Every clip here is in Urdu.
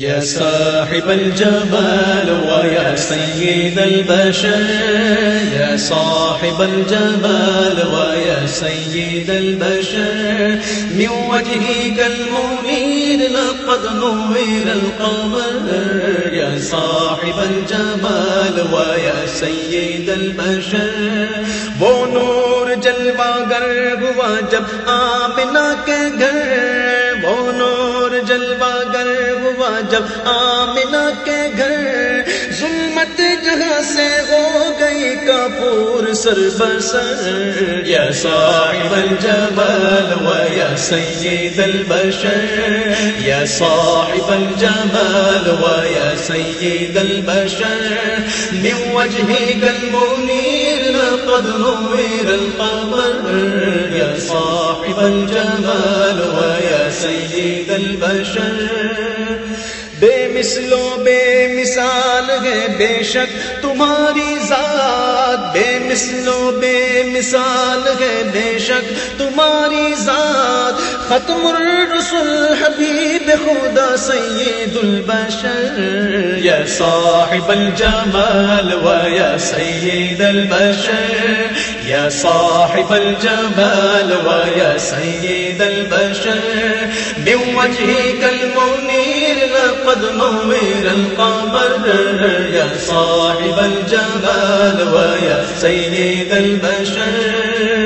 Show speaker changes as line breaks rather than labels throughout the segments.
يا صاحب الجمال ويا سيد البشر، يا صاحب الجمال ويا سيد البشر. من وجهك المنير لقد نور القمر. يا صاحب الجمال ويا سيد البشر. وہ نور جلوہ گر ہوا جب آمنہ کے گھر، وہ نور جلوہ جب آمنہ کے گھر ظلمت جہاں سے ہو گئی کپور سر بسر یا صاحب الجمال و یا سید البشر۔ یا صاحب الجمال و یا سید البشر۔ من وجهك المنير لقد نور القمر يا صاحب الجمال ويا سيد البشر. بے مثلو بے مثال ہے بے شک، تمہاری ذات بے مثلو بے مثال ہے بے شک۔ تمہاری ذات ختم الرسل، حبیب خدا سید البشر۔ یا صاحب الجمال و یا سید البشر۔ یا صاحب الجمال و یا سید البشر۔ من وجهك المنير لقد نور القمر۔ يا صاحب الجمال ويا سيد البشر.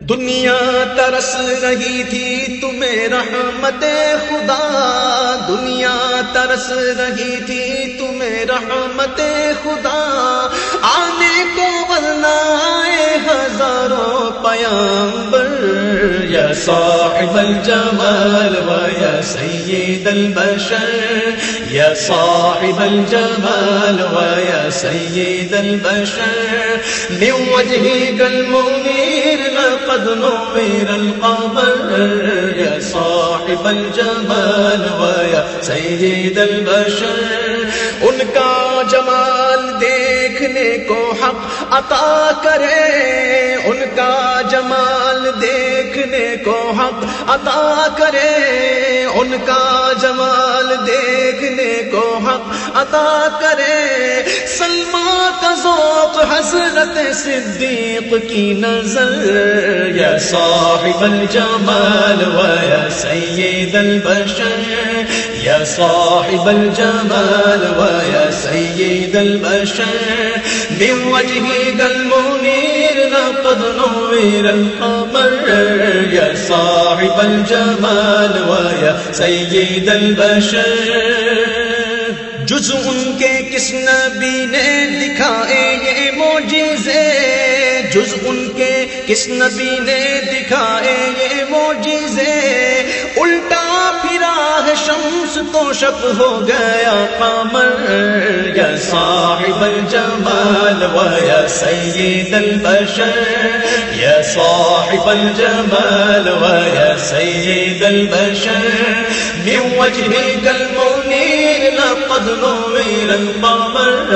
دنیا ترس رہی تھی تمہیں رحمت خدا. دنیا ترس رہی تھی تمہیں رحمت خدا. آنے کو ورنہ آئے ہزاروں پیامبر یا صاحب الجمال و یا سید البشر یا صاحب الجمال و یا سید البشر، من وجهك المنير لقد نور القمر يا صاحب الجمال ويا سيد البشر ان کا جمال دیکھنے کو حق عطا کرے، ان کا جمال دیکھنے کو حق عطا کرے، ان کا جمال دیکھنے کو حق عطا کرے۔ سلما کا ذوق حسرت صدیق کی نظر یا صاحب الجمال و یا سید البشر. یا صاحب الجمال و یا سید البشر. من وجهك المنير لقد نور القمر. يا صاحب الجمال ويا سيد البشر. جز ان کے کس نبی نے دکھائے یہ موجزے جز ان کے کس نبی نے دکھائے یہ موجزے الٹا پھرا ہے شمس تو شک ہو گیا قمر، یا صاحب الجمال و یا سید البشر، یا صاحب الجمال و یا سید البشر۔ من وجهك المنير لقد نور القمر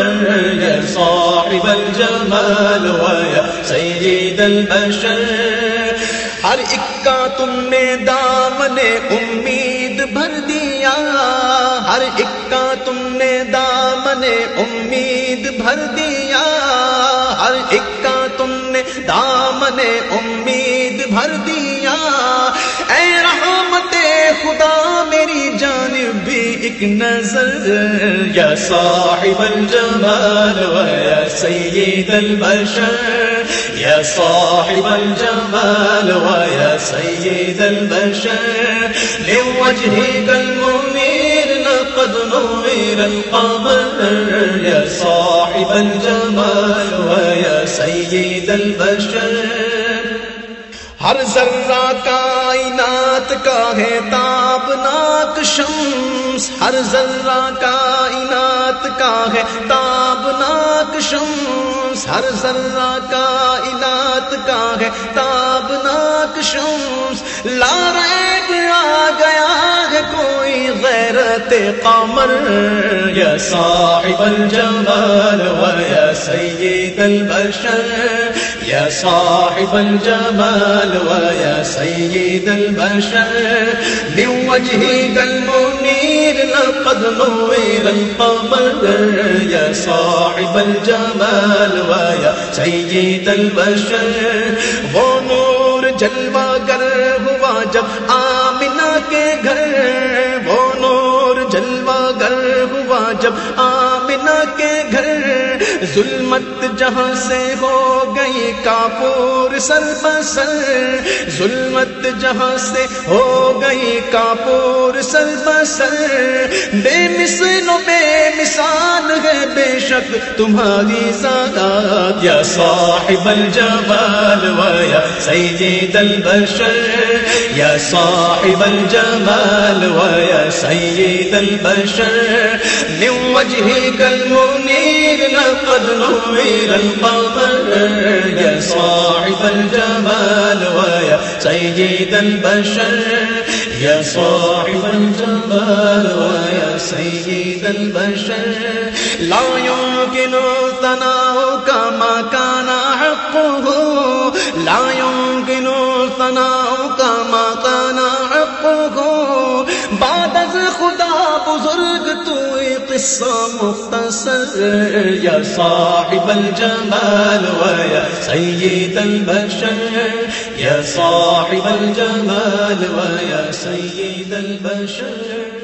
يا صاحب الجمال ويا سيد البشر۔ ہر ایک کا تم نے دامن امید بھر دیا۔ ہر ایک کا تم نے دامن امید بھر دیا۔ ہر ایک کا تم نے دامن امید بھر دیا۔ ایک نظر، یا صاحب الجمال و یا سید البشر، یا صاحب الجمال و یا سید البشر. لوجهك المنير لقد نور القمر يا صاحب الجمال ويا سيد البشر. ہر ذرہ کائنات کا ہے تابناک شمس ہر ذرہ کائنات کا ہے تابناک شمس۔ ہر ذرہ کائنات کا ہے، تابناک شمس۔ لا ریب آ گیا ہے، کوئی غیرت قمر۔ یا صاحب الجمال و یا سید البشر۔ یا صاحب الجمال ويا سيد البشر۔ من وجهك المنير قد نویر القمر يا صاحب الجمال ويا سيد البشر۔ وہ نور جلوہ گر ہوا جب آمنہ کے گھر۔ وہ نور جلوہ گر ہوا جب آمنہ ظلمت جہاں سے ہو گئی کاپور سر بسر ظلمت جہاں سے ہو گئی کاپور سر بسر بے مثل و بے مثال ہے بے شک تمہاری سادات یا صاحب الجمال ویا سید البشر۔ یا صاحب الجمال ویا سید البشر۔ من وجهك المنير لقد نوير القمر يا صاحب الجمال ويا سيد البشر يا صاحب الجمال ويا سيد البشر. لا يمكن ثناؤك ما كان حقه. لا يمكن بعد از خدا بزرگ تو قصہ مختصر یا صاحب الجمال و یا سید البشر یا صاحب الجمال و یا سید البشر